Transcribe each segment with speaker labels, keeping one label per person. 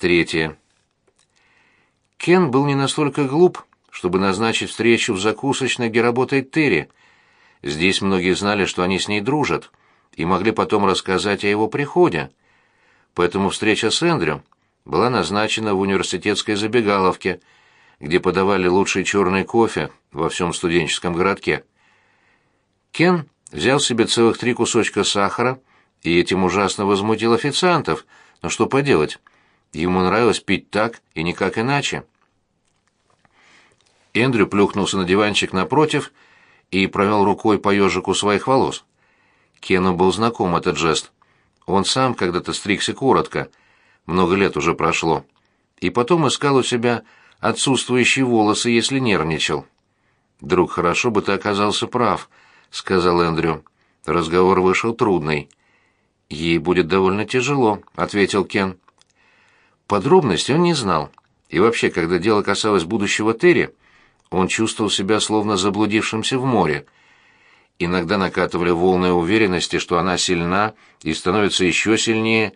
Speaker 1: Третье. Кен был не настолько глуп, чтобы назначить встречу в закусочной, где работает Терри. Здесь многие знали, что они с ней дружат, и могли потом рассказать о его приходе. Поэтому встреча с Эндрю была назначена в университетской забегаловке, где подавали лучший черный кофе во всем студенческом городке. Кен взял себе целых три кусочка сахара и этим ужасно возмутил официантов, но что поделать, ему нравилось пить так и никак иначе. Эндрю плюхнулся на диванчик напротив и провел рукой по ежику своих волос. Кену был знаком этот жест. Он сам когда-то стригся коротко, много лет уже прошло, и потом искал у себя отсутствующие волосы, если нервничал. «Друг, хорошо бы ты оказался прав», — сказал Эндрю. Разговор вышел трудный. «Ей будет довольно тяжело», — ответил Кен. Подробностей он не знал. И вообще, когда дело касалось будущего Терри, он чувствовал себя словно заблудившимся в море. Иногда накатывали волны уверенности, что она сильна и становится еще сильнее,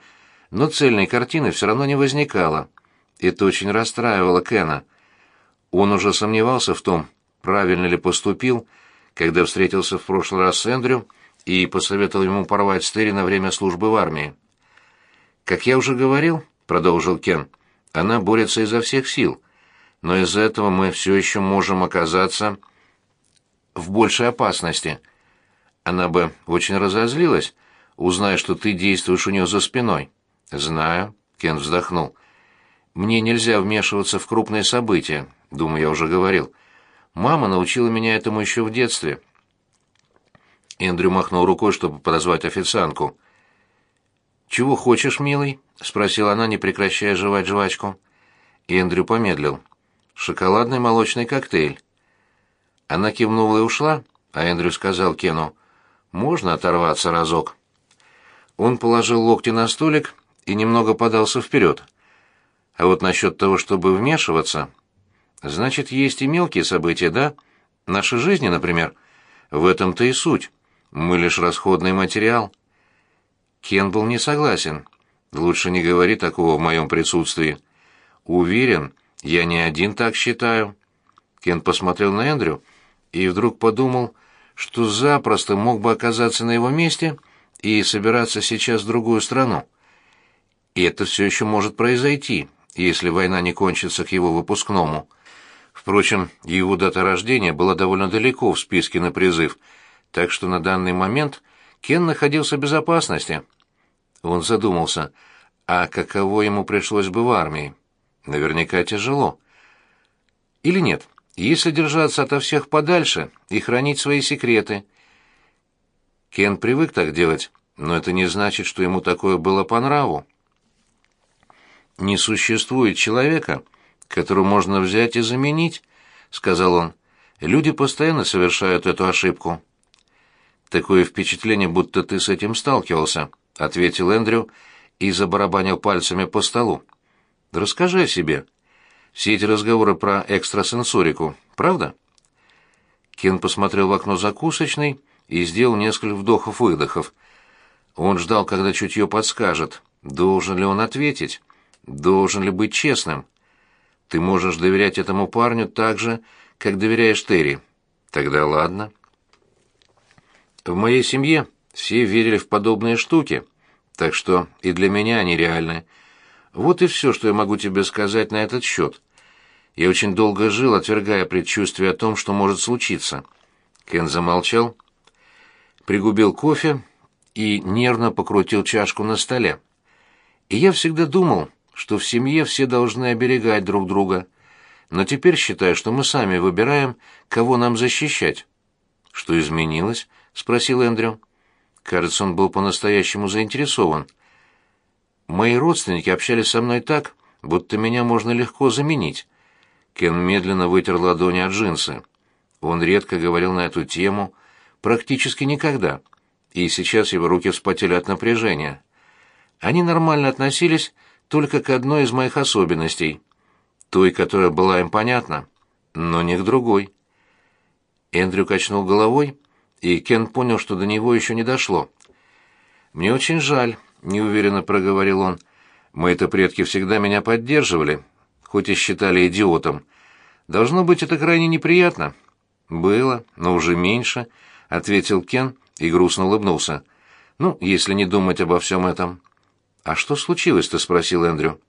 Speaker 1: но цельной картины все равно не возникало. Это очень расстраивало Кена. Он уже сомневался в том, правильно ли поступил, когда встретился в прошлый раз с Эндрю и посоветовал ему порвать с Терри на время службы в армии. «Как я уже говорил», — продолжил Кен, — «она борется изо всех сил, но из-за этого мы все еще можем оказаться в большей опасности. Она бы очень разозлилась, узная, что ты действуешь у нее за спиной». «Знаю», — Кен вздохнул. «Мне нельзя вмешиваться в крупные события, думаю, я уже говорил. Мама научила меня этому еще в детстве». Эндрю махнул рукой, чтобы подозвать официантку. «Чего хочешь, милый?» — спросила она, не прекращая жевать жвачку. Эндрю помедлил. «Шоколадный молочный коктейль». Она кивнула и ушла, а Эндрю сказал Кену, «Можно оторваться разок?» Он положил локти на столик и немного подался вперед. А вот насчет того, чтобы вмешиваться... Значит, есть и мелкие события, да? Наши жизни, например. В этом-то и суть. Мы лишь расходный материал. Кен был не согласен. Лучше не говори такого в моем присутствии. Уверен, я не один так считаю. Кен посмотрел на Эндрю и вдруг подумал, что запросто мог бы оказаться на его месте и собираться сейчас в другую страну. И это все еще может произойти, если война не кончится к его выпускному. Впрочем, его дата рождения была довольно далеко в списке на призыв, так что на данный момент Кен находился в безопасности. Он задумался, а каково ему пришлось бы в армии? Наверняка тяжело. Или нет, если держаться ото всех подальше и хранить свои секреты. Кен привык так делать, но это не значит, что ему такое было по нраву. «Не существует человека, которого можно взять и заменить», — сказал он. «Люди постоянно совершают эту ошибку». «Такое впечатление, будто ты с этим сталкивался», — ответил Эндрю и забарабанил пальцами по столу. «Расскажи о себе. Все эти разговоры про экстрасенсорику, правда?» Кен посмотрел в окно закусочной и сделал несколько вдохов-выдохов. Он ждал, когда чутье подскажет, должен ли он ответить должен ли быть честным. Ты можешь доверять этому парню так же, как доверяешь Терри. Тогда ладно. В моей семье все верили в подобные штуки, так что и для меня они реальны. Вот и все, что я могу тебе сказать на этот счет. Я очень долго жил, отвергая предчувствие о том, что может случиться. Кен замолчал, пригубил кофе и нервно покрутил чашку на столе. И я всегда думал, что в семье все должны оберегать друг друга. Но теперь считаю, что мы сами выбираем, кого нам защищать. Что изменилось? спросил Эндрю. Кажется, он был по-настоящему заинтересован. Мои родственники общались со мной так, будто меня можно легко заменить. Кен медленно вытер ладони от джинсы. Он редко говорил на эту тему, практически никогда, и сейчас его руки вспотели от напряжения. Они нормально относились только к одной из моих особенностей, той, которая была им понятна, но не к другой. Эндрю качнул головой, и Кен понял, что до него еще не дошло. «Мне очень жаль», — неуверенно проговорил он. Мои-то предки всегда меня поддерживали, хоть и считали идиотом. Должно быть, это крайне неприятно. Было, но уже меньше, ответил Кен и грустно улыбнулся. Ну, если не думать обо всем этом. А что случилось-то, спросил Эндрю.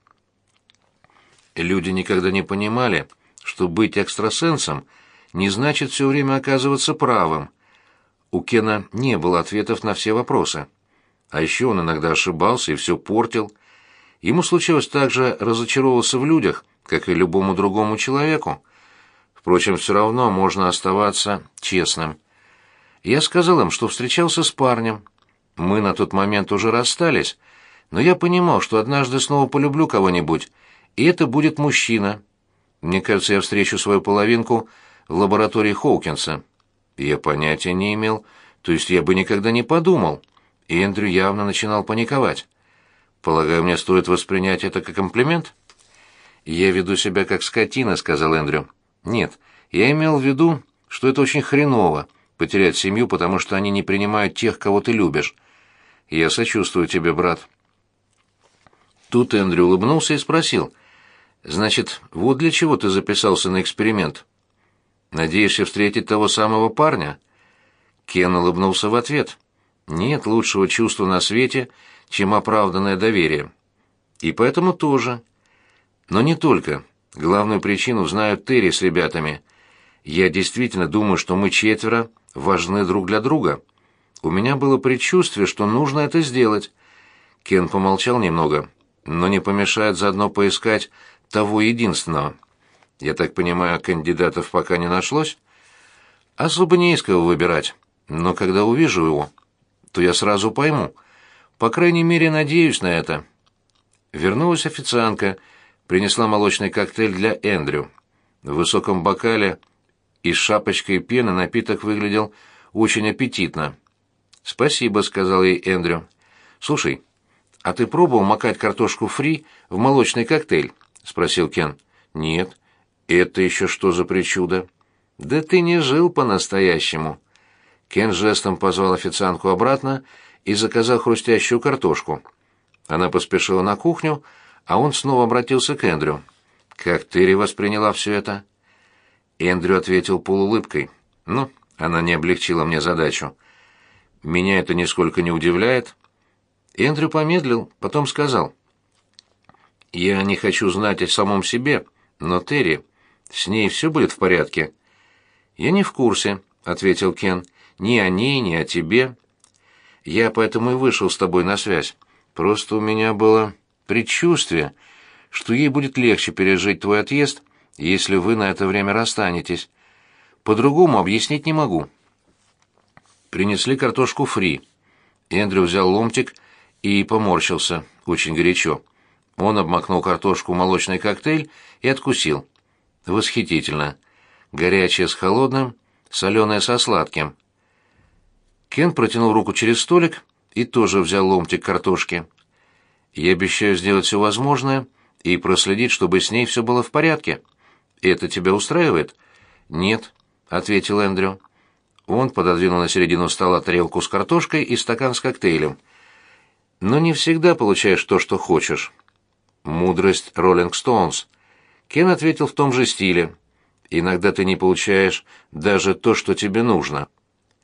Speaker 1: Люди никогда не понимали, что быть экстрасенсом не значит все время оказываться правым. У Кена не было ответов на все вопросы. А еще он иногда ошибался и все портил. Ему случалось также разочаровываться в людях, как и любому другому человеку. Впрочем, все равно можно оставаться честным. Я сказал им, что встречался с парнем. Мы на тот момент уже расстались, но я понимал, что однажды снова полюблю кого-нибудь, и это будет мужчина. Мне кажется, я встречу свою половинку в лаборатории Хоукинса. Я понятия не имел, то есть я бы никогда не подумал. И Эндрю явно начинал паниковать. Полагаю, мне стоит воспринять это как комплимент? Я веду себя как скотина, сказал Эндрю. Нет, я имел в виду, что это очень хреново потерять семью, потому что они не принимают тех, кого ты любишь. Я сочувствую тебе, брат. Тут Эндрю улыбнулся и спросил: "Значит, вот для чего ты записался на эксперимент? Надеешься встретить того самого парня?" Кен улыбнулся в ответ. Нет лучшего чувства на свете, чем оправданное доверие. И поэтому тоже. Но не только. Главную причину знают Терри с ребятами. Я действительно думаю, что мы четверо важны друг для друга. У меня было предчувствие, что нужно это сделать. Кен помолчал немного, но не помешает заодно поискать того единственного. Я так понимаю, кандидатов пока не нашлось? Особо не из кого выбирать, но когда увижу его, то я сразу пойму. По крайней мере, надеюсь на это. Вернулась официантка, принесла молочный коктейль для Эндрю. В высоком бокале и с шапочкой пены напиток выглядел очень аппетитно. «Спасибо», — сказал ей Эндрю. «Слушай, а ты пробовал макать картошку фри в молочный коктейль?» — спросил Кен. «Нет». «Это еще что за причуда?» «Да ты не жил по-настоящему». Кен жестом позвал официантку обратно и заказал хрустящую картошку. Она поспешила на кухню, а он снова обратился к Эндрю. «Как Терри восприняла все это?» Эндрю ответил полуулыбкой. «Ну, она не облегчила мне задачу. Меня это нисколько не удивляет». Эндрю помедлил, потом сказал. «Я не хочу знать о самом себе, но Терри, с ней все будет в порядке?» «Я не в курсе», — ответил Кен ни о ней, ни о тебе. Я поэтому и вышел с тобой на связь. Просто у меня было предчувствие, что ей будет легче пережить твой отъезд, если вы на это время расстанетесь. По-другому объяснить не могу. Принесли картошку фри. Эндрю взял ломтик и поморщился, очень горячо. Он обмакнул картошку в молочный коктейль и откусил. Восхитительно. Горячее с холодным, соленое со сладким. Кен протянул руку через столик и тоже взял ломтик картошки. «Я обещаю сделать все возможное и проследить, чтобы с ней все было в порядке. Это тебя устраивает?» «Нет», — ответил Эндрю. Он пододвинул на середину стола тарелку с картошкой и стакан с коктейлем. «Но не всегда получаешь то, что хочешь». «Мудрость Роллинг Стоунс». Кен ответил в том же стиле. «Иногда ты не получаешь даже то, что тебе нужно».